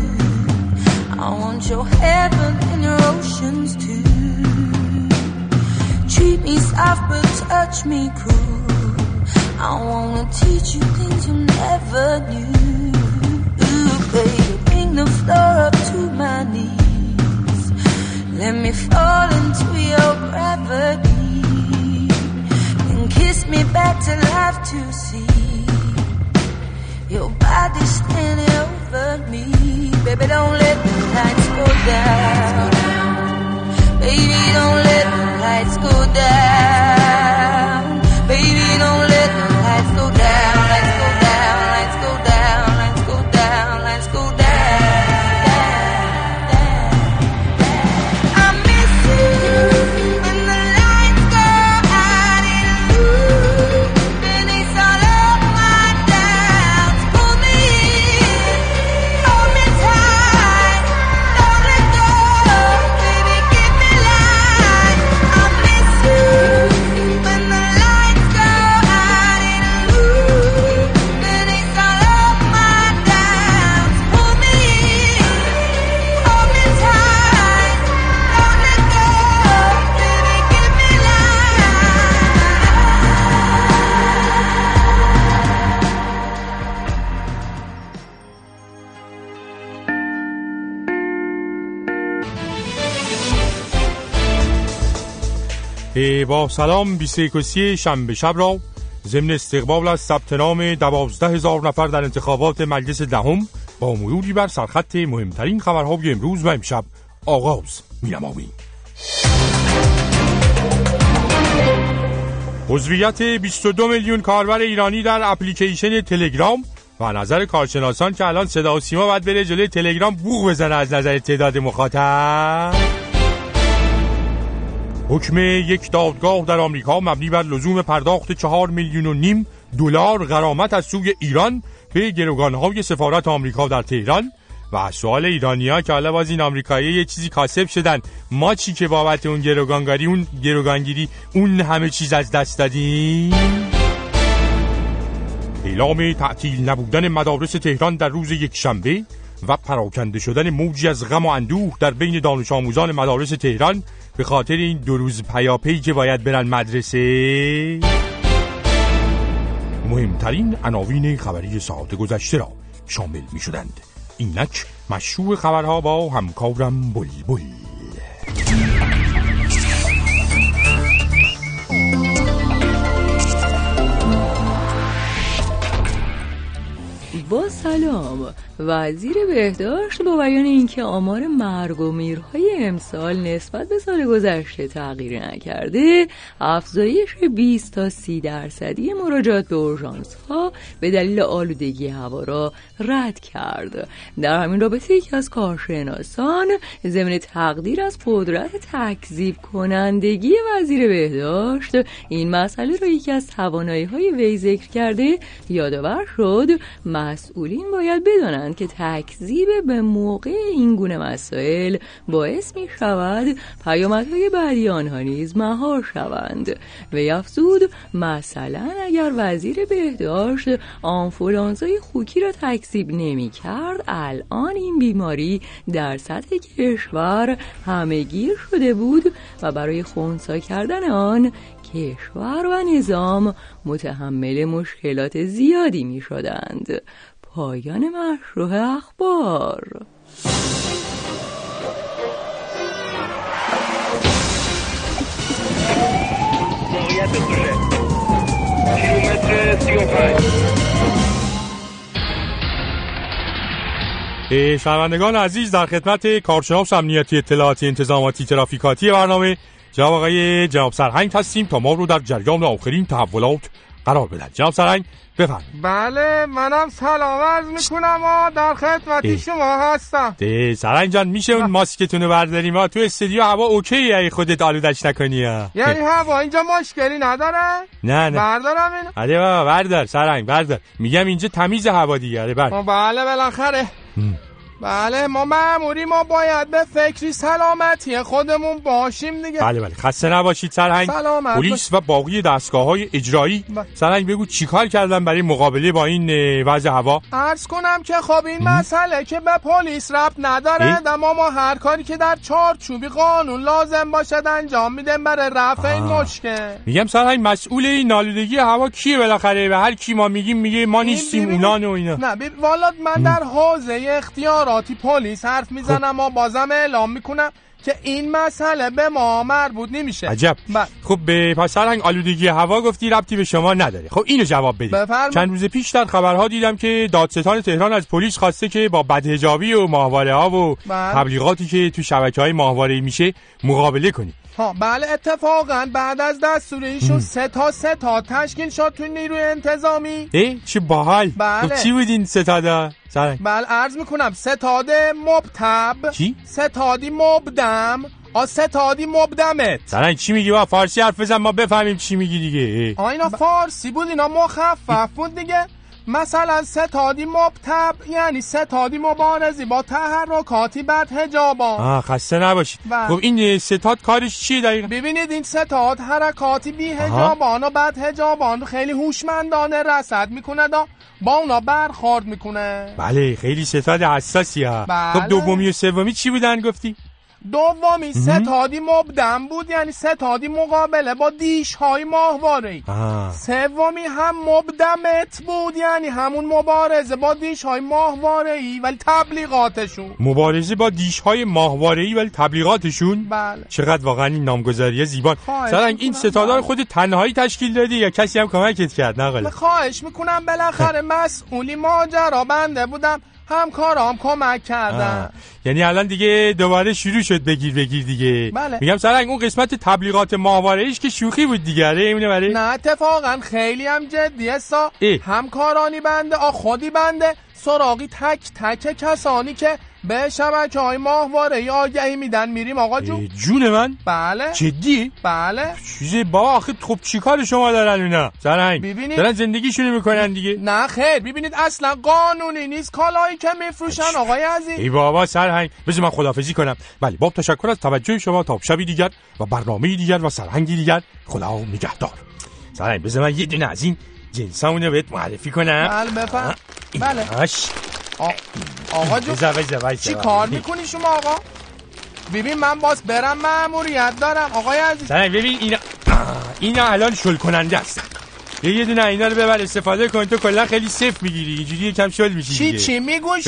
I want your heaven and your oceans too Treat me soft but touch me cool I wanna teach you things you never knew bring the floor up to my knees. Let me fall into your gravity سلام 21 شنبه شب را ضمن استقبال از ثبت نام دوازده هزار نفر در انتخابات مجلس دهم با مروری بر سرخط مهمترین خبرهای امروز و امشب آغاز نماییم عضویت 22 میلیون کاربر ایرانی در اپلیکیشن تلگرام و نظر کارشناسان که الان صدا و سیما باید بره جلوی تلگرام بوغ بزنه از نظر تعداد مخاطب. حکم یک دادگاه در آمریکا مبنی بر لزوم پرداخت چهار میلیون و نیم دلار غرامت از سوی ایران به گروگانهای سفارت آمریکا در تهران و سوال ایرانیا که حالا باز این آمریکایی یه چیزی کاسب شدن. ما چی که بابت اون گروگانگاری اون گروگانگیری اون همه چیز از دست دادیم؟ اعلام تعطیل نبودن مدارس تهران در روز یک شنبه و پراکنده شدن موجی از غم و اندوه در بین دانش آموزان مدارس تهران به خاطر این دو روز پیاپی که باید برن مدرسه. مهمترین عناوین خبری ساعت گذشته را شامل می شدند اینک مشروع خبرها با همکارم بلبل. با سلام. وزیر بهداشت با بیان اینکه آمار مرگ و میرهای امسال نسبت به سال گذشته تغییر نکرده افزایش 20 تا 30 درصدی مراجعات به اورژانس ها به دلیل آلودگی هوا را رد کرد. در همین رابطه یکی از کارشناسان ضمن تقدیر از قدرت تکذیب کنندگی وزیر بهداشت این مسئله را یکی از توانایی های وی ذکر کرده یادآور شد مسئولین باید بدانند که تکذیب به موقع این گونه مسائل باعث می شود پیامدهای بعدی آنها نیز مهار شوند. و افزود مثلا اگر وزیر بهداشت آنفولانزای خوکی را تکذیب نمی کرد الان این بیماری در سطح کشور همهگیر شده بود و برای خونسا کردن آن کشور و نظام متحمل مشکلات زیادی می شدند پایان مشروع اخبار. شنوندگان عزیز در خدمت کارشناس امنیتی اطلاعاتی انتظاماتی ترافیکاتی برنامه جناب آقای جناب سرهنگ هستیم تا ما رو در جریان آخرین تحولات قرار بدن. جناب سرهنگ بفرم بله منم سلام عرض می‌کنم و در خدمتی شما هستم. ده سرنگ جان میشه اون ماسکتونو برداریم؟ و تو استودیو هوا اوکی ای خودت آلودش نکنی ها یعنی هوا اینجا مشکلی نداره؟ نه نه. بردارم اینو. آره بابا بردار سرنگ بردار. میگم اینجا تمیز هوا دیگه آره بر بله بالاخره. بله ما معموری ما باید به فکری سلامتی خودمون باشیم دیگه. بله بله. خسته نباشید سرهنگ. پلیس و باقی دستگاه های اجرایی. بله. سرهنگ بگو چیکار کردن برای مقابله با این وضع هوا؟ عرض کنم که خب این مسئله که به پلیس ربط نداره اما ما هر کاری که در چارچوبی قانون لازم باشد انجام میدیم برای رفع این مشکل. میگم سرهنگ مسئول این نالودگی هوا کیه بالاخره؟ و هر کی ما میگیم میگه ما نیستیم اونان و اینا. نه. والا من در حوزه اختیاراتی پلیس حرف می‌زنم و بازم اعلام می‌کنم که این مسئله به ما مربوط نمیشه عجب بله. خب به پس سرهنگ آلودگی هوا گفتی ربطی به شما نداره خب اینو جواب بدید بفرما. چند روز پیش در خبرها دیدم که دادستان تهران از پلیس خواسته که با بدهجابی و ماهواره ها و بله. تبلیغاتی که تو شبکه های ماهواره میشه مقابله کنید ها بله اتفاقا بعد از دستور ایشون سه تا سه تا تشکیل شد تو نیروی انتظامی. اه چه باحال. بله. خب چی بود این ستاده سرهنگ بله عرض می‌کنم ستاده مبتب چی؟ ستادی مبدم آ ستادی مبدمت. سرهنگ چی میگی؟ با فارسی حرف بزن ما بفهمیم چی میگی دیگه. آ اینا فارسی بود اینا مخفف بود دیگه. مثلا ستادی مبتب یعنی ستادی مبارزی با تحرکاتی بد هجابان آه خسته نباشید. خب این ستاد کارش چیه دقیقا؟ ببینید این ستاد حرکاتی بی هجابان و بد هجابان خیلی هوشمندانه رصد می‌کنه دا با اونا برخورد می‌کنه. بله خیلی ستاد حساسی ها. بله. خب دومی و سومی چی بودن گفتی؟ دومی ستادی مبدم بود یعنی ستادی مقابله با دیش های ماهواره. سومی هم مبدمت بود یعنی همون مبارزه با دیش های ماهواره ای ولی تبلیغاتشون. مبارزه با دیش های ماهواره ای ولی تبلیغاتشون؟ بله. چقدر واقعا این نامگذاری زیبان. سرنگ این. ستادار خود تنهایی تشکیل دادی یا کسی هم کمکت کرد؟ نقل خواهش می‌کنم بالاخره مسئولی ماجرا بنده بودم. همکارام کمک کردن. یعنی الان دیگه دوباره شروع شد بگیر بگیر دیگه. بله. میگم سرنگ اون قسمت تبلیغات ماهواره ایش که شوخی بود دیگه. آره اینه برای نه اتفاقا خیلی هم جدیه سا. همکارانی بنده آ خودی بنده. سراغی تک تک کسانی که به شبکه های ماهواره آگهی میدن. میریم آقا جون. جون من؟ بله. جدی؟ بله. چیزه با آخه خب چیکار شما دارن اونا سرنگ ببینید. دارن زندگیشونو می‌کنن دیگه. نه خیر. ببینید اصلا قانونی نیست. کالایی که میفروشن آقای عزیز. ای بابا سرهنگ. بذار من خدافزی کنم. بله با تشکر از توجه شما تا شبی دیگر و برنامه دیگر و سرهنگی دیگر خدا نگهدار. سرهنگ بذار من یه دونه از این جنسامونو بهت معرفی کنم. بله بفهم بله. آقا وایسا. چی کار می‌کنی شما آقا؟ ببین من باز برم مأموریت دارم. آقای عزیز. سرهنگ ببین اینا اینا الان شل کننده هستن. یه یه دونه اینا رو ببر استفاده کن. تو کلا خیلی سیف می‌گیری. اینجوری یکم شل میشی چی دیگه. چی میگوش.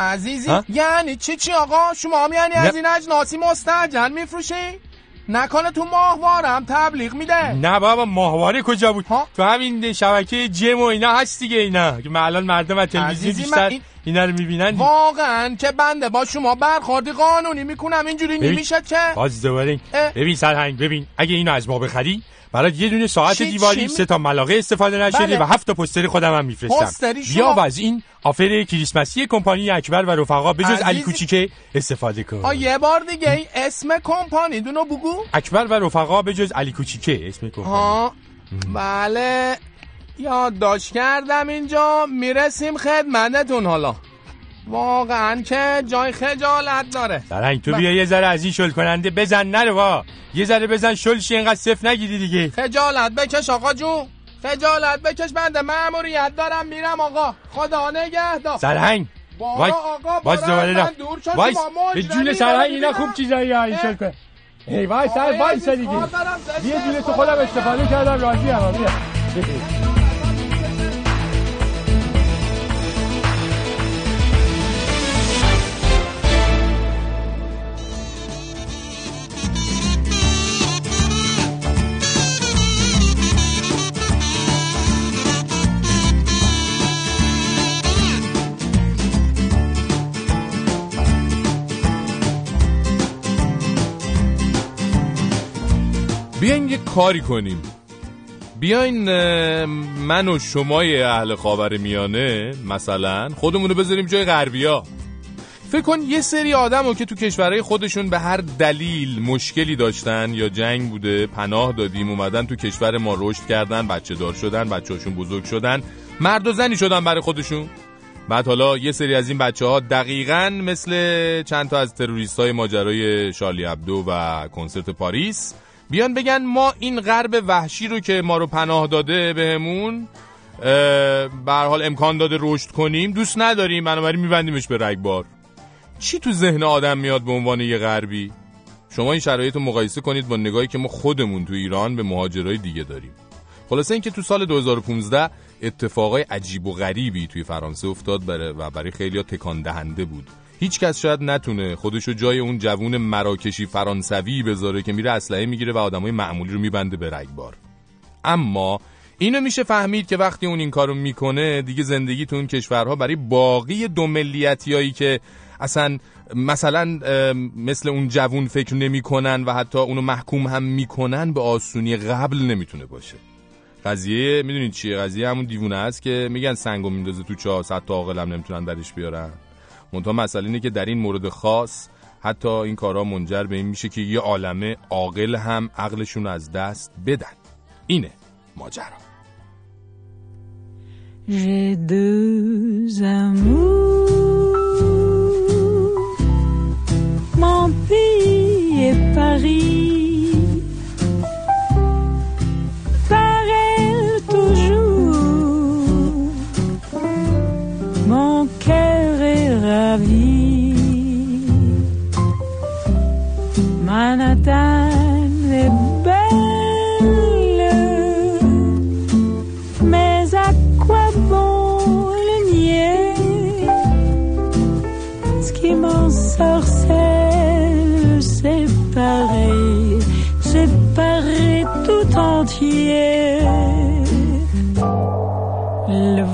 عزیزی ها؟ یعنی چی چی آقا؟ شما هم یعنی نه. از این اجناسی مستعجل میفروشی؟ نکنه تو ماهوارم تبلیغ میده. نه بابا ماهواره کجا بود؟ تو همین شبکه جم و اینا هست دیگه اینا. که الان مردم از تلویزیون بیشتر این- اینا رو می‌بینن واقعا که بنده با شما برخوردی قانونی می‌کنم اینجوری. نمیشه که باز دوباره. ببین سرهنگ ببین اگه اینو از ما بخری برات یه دونه ساعت دیواری سه تا ملاقه استفاده نشده بله. و هفت تا پوستر خودم هم میفرستم و از این آفر کریسمسی کمپانی اکبر و رفقا بجز عزیزی. علی کوچیکه استفاده کن آ یه بار دیگه این اسم کمپانی دونو بگو اکبر و رفقا بجز علی کوچیکه اسم کمپانی ها بله یادداشت کردم اینجا می‌رسیم خدمتتون حالا. واقعا که جای خجالت داره. سرهنگ تو بیا یه ذره از این شل کننده بزن نره وا یه ذره بزن شل شی اینقدر صف نگیری دیگه. خجالت بکش آقا جون. خجالت بکش بنده مأموریت دارم میرم آقا. خدا نگهدار. سرهنگ بابا وای آقا باز دوباره شد وای به جون سرهنگ اینا. خوب چیزایی ها این شل کن ای وای سر وای دیگه. یه تو خودم استفاده کردم راضی هم کاری کنیم. بیاین من و شمای اهل خاور میانه مثلا خودمونو بذاریم جای غربیا. فکر کن یه سری آدم که تو کشورهای خودشون به هر دلیل مشکلی داشتن یا جنگ بوده پناه دادیم اومدن تو کشور ما رشد کردن بچه دار شدن بچه هاشون بزرگ شدن مرد و زنی شدن برای خودشون. بعد حالا یه سری از این بچه ها دقیقا مثل چند تا از تروریست های ماجرای شارلی ابدو و کنسرت پاریس بیان بگن ما این غرب وحشی رو که ما رو پناه داده بهمون به حال امکان داده رشد کنیم دوست نداریم بنابراین میبندیمش به رگبار. چی تو ذهن آدم میاد به عنوان یه غربی؟ شما این شرایط رو مقایسه کنید با نگاهی که ما خودمون تو ایران به مهاجرای دیگه داریم. خلاصه اینکه تو سال 2015 اتفاقای عجیب و غریبی توی فرانسه افتاد بره و برای خیلی تکان دهنده بود. هیچ کس شاید نتونه خودشو جای اون جوون مراکشی فرانسوی بذاره که میره اسلحه می‌گیره و آدمای معمولی رو میبنده به رگبار. اما اینو میشه فهمید که وقتی اون این کارو می‌کنه دیگه زندگی تو اون کشورها برای باقی دو ملیتیایی که اصلا مثلا مثل اون جوون فکر نمی‌کنن و حتی اونو محکوم هم می‌کنن به آسونی قبل نمی‌تونه باشه. قضیه می‌دونید چیه؟ قضیه همون دیوونه است که میگن سنگو میندازه تو چاه صد تا عاقل هم نمی‌تونن درش بیارن. منتها مسئله اینه که در این مورد خاص حتی این کارا منجر به این میشه که یه عالمه عاقل هم عقلشون از دست بدن. اینه ماجرا. Paris.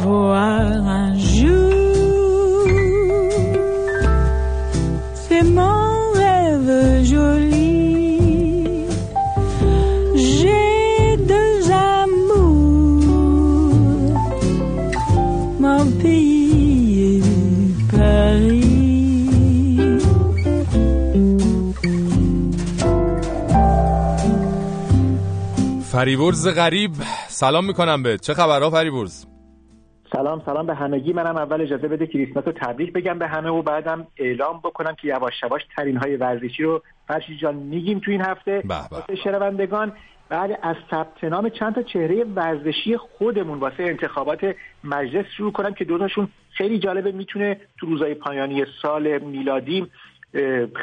Voir un jour, c'est mon rêve joli. J'ai deux amours, mon pays et Paris. فریبرز غریب سلام می‌کنم به چه خبرها فریبرز سلام سلام به همگی. منم اول اجازه بده کریسمس رو تبریک بگم به همه و بعدم اعلام بکنم که یواش یواش ترین های ورزشی رو فرشی جان میگیم تو این هفته. واسه شنوندگان بعد از ثبت نام چند تا چهره ورزشی خودمون واسه انتخابات مجلس شروع کنم که دوتاشون خیلی جالبه می‌تونه تو روزهای پایانی سال میلادی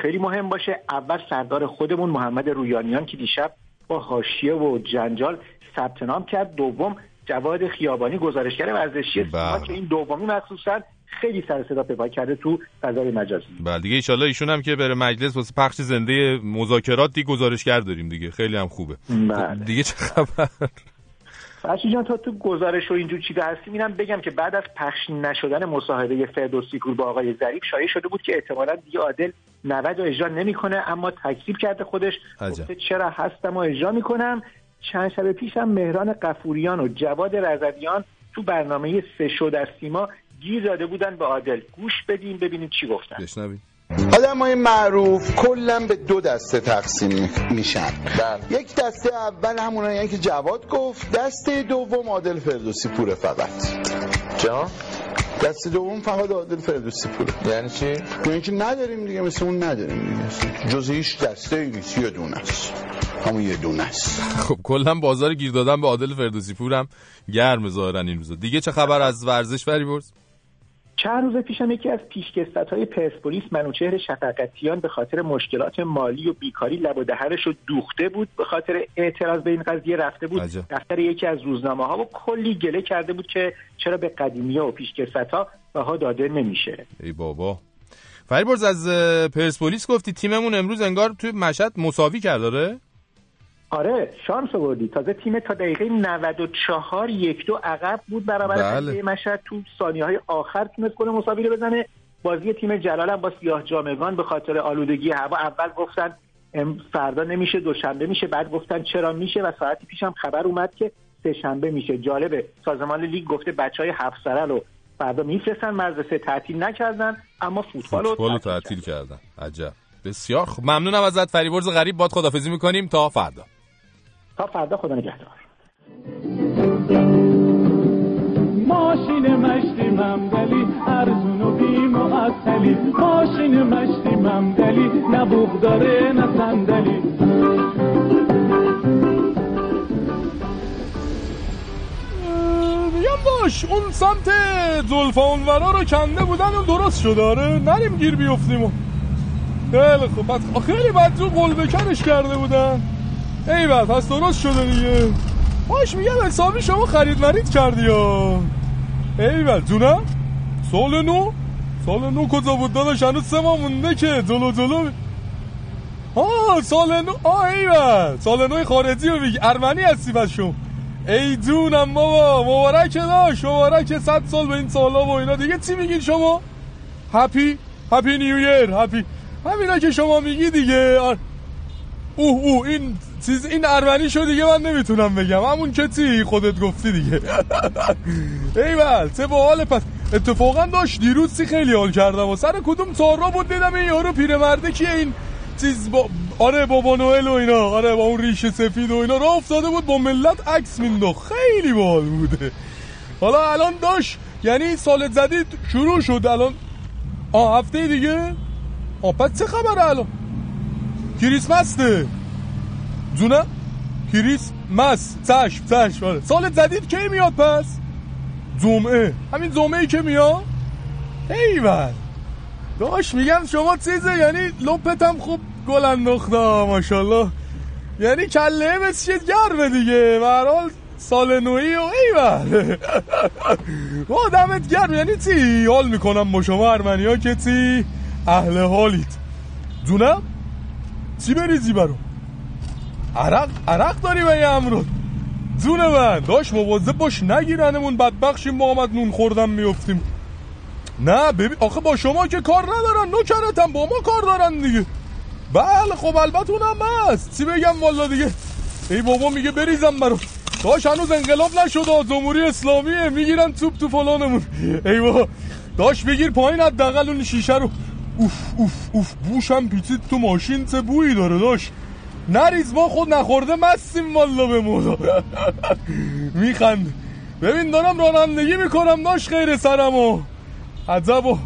خیلی مهم باشه. اول سردار خودمون محمد رویانیان که دیشب با حاشیه و جنجال ثبت نام کرد. دوم جواد خیابانی گزارشگر ورزشی سیما که این دومی مخصوصا خیلی سر صدا پیدا کرده تو فضای مجازی. بله دیگه ان ایشون هم که بره مجلس واسه پخش زنده مذاکرات دیگه گزارشگر داریم دیگه. خیلی هم خوبه. بله. دیگه چه خبر؟ فرشی جان تا تو گزارش و اینجور چیزا هستی میرم بگم که بعد از پخش نشدن مصاحبه فردوسی پور با آقای ظریف شایع شده بود که احتمالا دیگه عادل 90 رو اجرا نمی‌کنه اما تکذیب کرده خودش. گفته چرا هستم و اجرا می‌کنم. چند شب پیشم مهران قفوریان و جواد رضویان تو برنامه سه شو در سیما گیر داده بودن به عادل. گوش بدیم ببینیم چی گفتن. بشنویم. آدم های معروف کلا به دو دسته تقسیم میشن. یک دسته اول همونایی که جواد گفت دسته دوم عادل فردوسی پوره فقط. جا؟ دسته دوم فقط عادل فردوسی پوره. یعنی چی؟ یعنی که نداریم دیگه مثل اون نداریم دیگه. جز هیچ دسته ای نیست یه دونه است. همون یه دونه است. خب کلا بازار گیر دادن به عادل فردوسی پورم گرم ظاهرا این روزا. دیگه چه خبر از ورزش فریبرز چند روز پیشم یکی از پیشکسوت های پرسپولیس منوچهر شفقتیان به خاطر مشکلات مالی و بیکاری لب و دهنش رو دوخته بود به خاطر اعتراض به این قضیه رفته بود. دفتر یکی از روزنامه ها و کلی گله کرده بود که چرا به قدیمی و پیشکسوت ها بها داده نمیشه. ای بابا. فریبرز از پرسپولیس گفتی تیممون امروز انگار توی مشهد مساوی کرد داره آره شانس آوردی. تازه تیم تا دقیقه 94 یک دو عقب بود برابر بله. مشهد. تو ثانیه های آخر تونست گل مساوی رو بزنه. بازی تیم جلال هم با سیاه جامگان به خاطر آلودگی هوا اول گفتن فردا نمیشه دوشنبه میشه. بعد گفتن چرا میشه؟ و ساعتی پیشم خبر اومد که سه شنبه میشه. جالبه. سازمان لیگ گفته بچه های هفت سره رو فردا میفرستن. مدرسه تعطیل نکردن اما فوتبال رو تعطیل کردن. عجب. بسیار خوب. ممنونم ازت فریبرز غریب. باد خدافظی می‌کنیم. تا فردا. تا فردا خدا نگهدار. ماشین مشتی ممدلی ارزون و بی ماشین مشتی ممدلی نه داره نه صندلی. میگم باش اون سمت زلفا اونورا رو کنده بودن و درست شده آره. نریم گیر بیفتیم و. خیلی خوب. خیلی بد تو قلبکرش کرده بودن. ای بد پس درست شده دیگه. باش میگم حسابی شما خرید مرید کردی یا ای بد جونم؟ سال نو؟ سال نو کجا بود داداش؟ هنوز سه ماه مونده که جلو جلو. آه سال نو آه ای بد سال نوی خارجی رو بگی ارمنی هستی بس شما. ای جونم بابا مبارک داشت مبارک. صد سال به این سالا و اینا. دیگه چی میگین شما؟ happy happy new year happy همینا که شما میگی دیگه. اوه اوه این چیز این ارمنی شو دیگه من نمی‌تونم بگم. همون که چی خودت گفتی دیگه. ایول چه حال پس. اتفاقا داشت دیروز سی خیلی حال کردم و سر کدوم تارا بود دیدم این یارو پیرمرده کیه این چیز با آره بابا نوئل و اینا. آره با اون ریش سفید و اینا. راه افتاده بود با ملت عکس مینداخت. خیلی باحال بوده. حالا الان داشت یعنی سال زدید شروع شد. الان آه هفته دیگه؟ آه پس چه خبره الان؟ کریسمسته. جونه؟ کریسمس چشم چشم آره. سال زدید کی میاد پس؟ جمعه. همین جمعه ای که میاد؟ ایول. داشت میگم شما چیزه یعنی لپتم خوب گل انداخته ماشاءالله. یعنی کله مثل گرمه دیگه. برحال سال نوی و ایول. با دمت گرم. یعنی چی؟ حال می‌کنم با شما ارمنی ها که چی؟ اهل حالید. جونم چی بریزی برو عرق عرق داری به امروز. جون من داشت مواظب باش نگیرنمون بدبخشیم با آمد نون خوردم میفتیم. نه ببین آخه با شما که کار ندارن نوکرتم با ما کار دارن دیگه. بله خب البته اونم هست. چی بگم والا دیگه؟ ای بابا میگه بریزم برو داش هنوز انقلاب نشده جمهوری اسلامیه می‌گیرن توپ تو فلانمون. ای بابا. داش بگیر پایین حداقل اون شیشه رو. اوف اوف اوف بوشم پیچید تو ماشین چه بویی داره داش؟ نریز ما خود نخورده مستیم والا به مودا میخند. ببین دارم رانندگی می‌کنم داش خیر سرمو. عذبو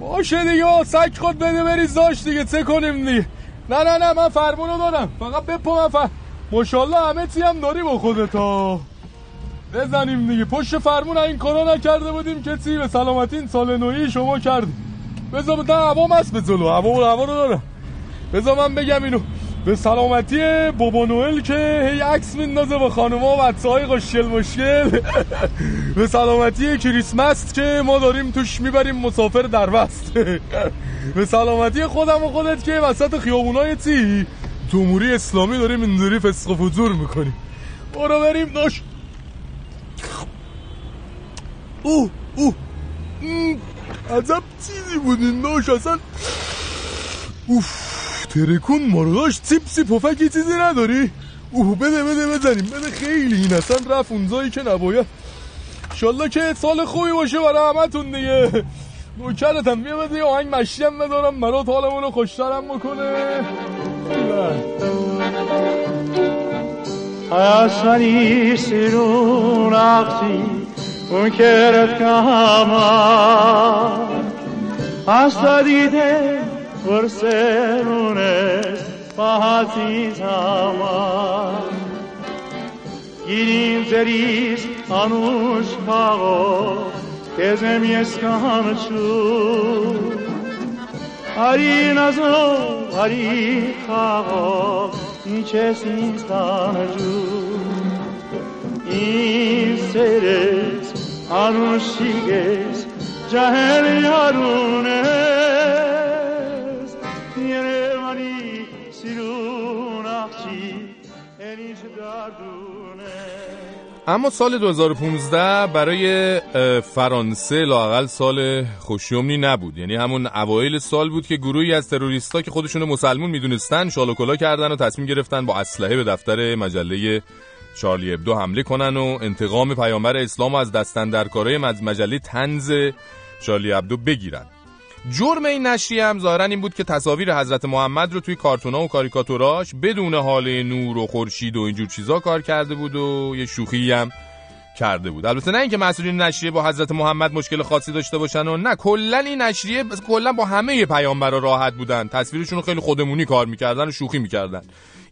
باشه دیگه سک خود بده بریز داشت دیگه چه کنیم دیگه. نه نه نه من فرمونو دارم فقط بپو من فر... ماشالله همه چی هم داری با خودتا. بزنیم دیگه. پشت فرمون این کارا نکرده بودیم که چی؟ به سلامتی این سال نوی شما کردیم بذار بودن هوا مست به هوا هوا رو دارم. بذار من بگم اینو. به سلامتی بابا نوئل که هی عکس میندازه با خانوما و بچه های خوشگل مشکل. به سلامتی کریسمس که ما داریم توش می‌بریم مسافر در وست به سلامتی خودم و خودت که وسط خیابونای چی؟ جمهوری اسلامی داریم اینجوری فسق و فجور می‌کنیم. برو بریم ناش اوه اوه. عجب چیزی بود این ناش اصلا. اوف. ترکون رو داشت سیپ پفکی چیزی نداری؟ اوه بده بده بزنیم. بده خیلی این اصلا رفت اونجایی که نباید. شالله که سال خوبی باشه برای همتون دیگه. نوکرتم بیا بده آهنگ مشی هم بدارم برات حالمون خوشترم بکنه. Hayasani sirun aksi unkeret kama Hasta dide vırserunes pahatis ama Girin zeris anush kago kezem yeskan chu Ari nazo ari kago niches instan ju این سرس انوشیگس جهل یارونه اما سال 2015 برای فرانسه لاقل سال خوشیومنی نبود. یعنی همون اوایل سال بود که گروهی از تروریستا که خودشون مسلمون می‌دونستن شالوکلا کردن و تصمیم گرفتن با اسلحه به دفتر مجله چارلی ابدو حمله کنن و انتقام پیامبر اسلام از دستن در کارای مجله تنز چارلی ابدو بگیرن. جرم این نشریه هم ظاهرا این بود که تصاویر حضرت محمد رو توی کارتونا و کاریکاتوراش بدون حال نور و خورشید و اینجور چیزا کار کرده بود و یه شوخی هم کرده بود. البته نه اینکه مسئولین نشریه با حضرت محمد مشکل خاصی داشته باشن و نه کلا این نشریه کلا با همه پیامبرا راحت بودن. تصویرشون رو خیلی خودمونی کار می‌کردن و شوخی می‌کردن.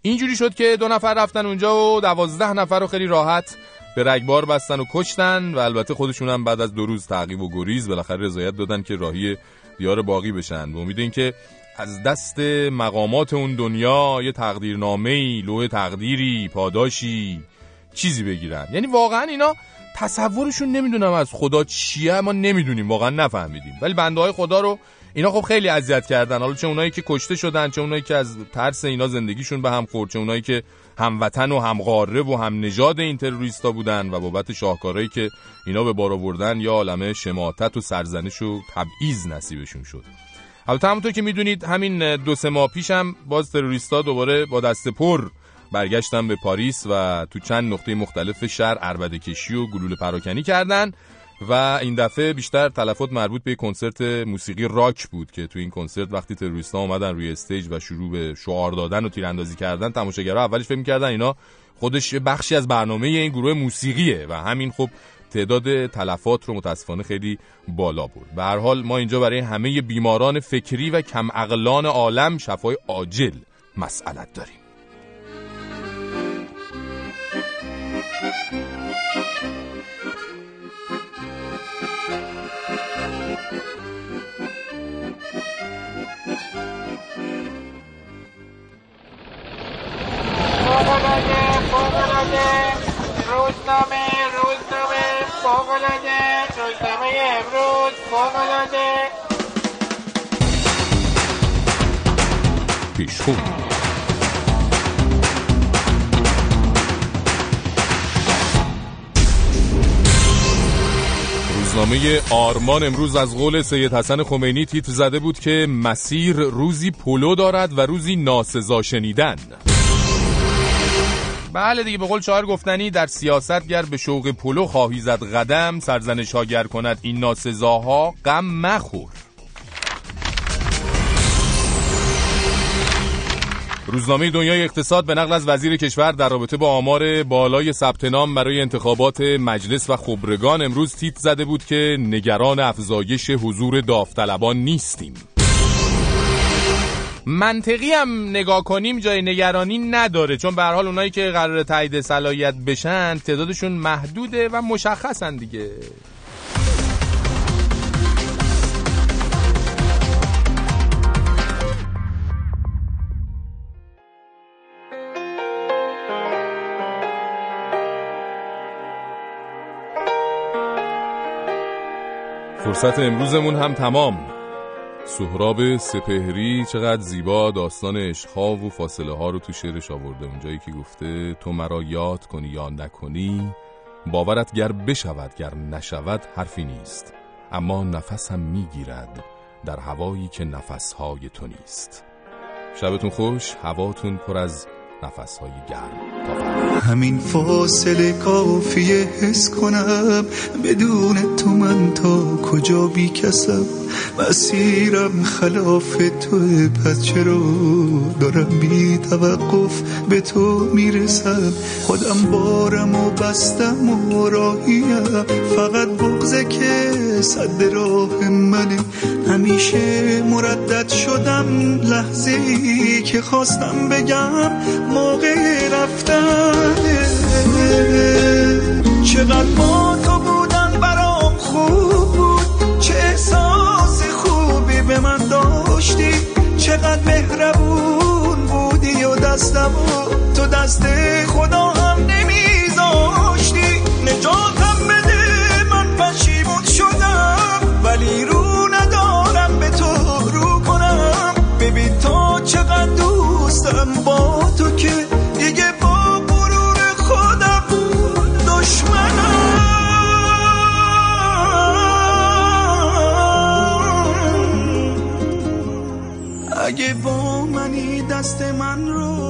اینجوری شد که دو نفر رفتن اونجا و دوازده نفر رو خیلی راحت به رگبار بستن و کشتن و البته خودشون هم بعد از دو روز تعقیب و گریز بالاخره رضایت دادن که راهی دیار باقی بشن به امید اینکه از دست مقامات اون دنیا یه تقدیرنامه ای لوح تقدیری پاداشی چیزی بگیرن. یعنی واقعا اینا تصورشون نمی‌دونم از خدا چیه ما نمی‌دونیم واقعا نفهمیدیم. ولی بنده های خدا رو اینا خب خیلی اذیت کردن. حالا چه اونایی که کشته شدن چه اونایی که از ترس اینا زندگیشون به هم خورد چه اونایی که هموطن و همقاره و هم نژاد این تروریستا بودن و بابت شاهکارهایی که اینا به بار آوردن یا عالمه شماتت و سرزنش و تبعیض نصیبشون شد. البته همونطور که می‌دونید همین دو سه ماه پیشم باز تروریستا دوباره با دست پر برگشتن به پاریس و تو چند نقطه مختلف شهر عربده کشی و گلوله پراکنی کردن و این دفعه بیشتر تلفات مربوط به کنسرت موسیقی راک بود که تو این کنسرت وقتی تروریست‌ها اومدن روی استیج و شروع به شعار دادن و تیراندازی کردن تماشاگرها اولش فکر می‌کردن اینا خودش بخشی از برنامه این گروه موسیقیه و همین خب تعداد تلفات رو متاسفانه خیلی بالا برد. به هر حال ما اینجا برای همه بیماران فکری و کم عقلان عالم شفای عاجل مسئلت داریم. روزنامه روزنامه فوقلاده روزنامه امروز فوقلاده پیشخون. روزنامه آرمان امروز از قول سید حسن خمینی تیتر زده بود که مسیر روزی پلو دارد و روزی ناسزا شنیدن. بله دیگه به قول شاعر گفتنی در سیاست گر به شوق پلو خواهی زد قدم سرزنش ها گر کند این ناسزاها غم مخور. روزنامه دنیای اقتصاد به نقل از وزیر کشور در رابطه با آمار بالای ثبت نام برای انتخابات مجلس و خبرگان امروز تیت زده بود که نگران افزایش حضور داوطلبان نیستیم. منطقی هم نگاه کنیم جای نگرانی نداره چون به حال اونایی که قرار تایید صلاحیت بشن تعدادشون محدوده و مشخصن دیگه. فرصت امروزمون هم تمام. سهراب سپهری چقدر زیبا داستان عشقها و فاصله ها رو تو شعرش آورده. اونجایی که گفته تو مرا یاد کنی یا نکنی باورت گر بشود گر نشود حرفی نیست. اما نفسم می‌گیرد در هوایی که نفسهای تو نیست. شبتون خوش هواتون پر از نفسهای گرم. همین فاصله کافیه حس کنم. بدون تو من تا کجا بی مسیرم خلاف تو پس چرا دارم بی توقف به تو می‌رسم؟ خودم بارم و بستم و راهیم. فقط بغزه که صد راه منه. همیشه مردد شدم لحظه که خواستم بگم. موقع رفتن. چقدر ما تو بودن برام خوب بود. چه احساس خوبی به من داشتی. چقدر مهربون بودی و دستم و تو دست خدا هم نمیذاشتی دست من رو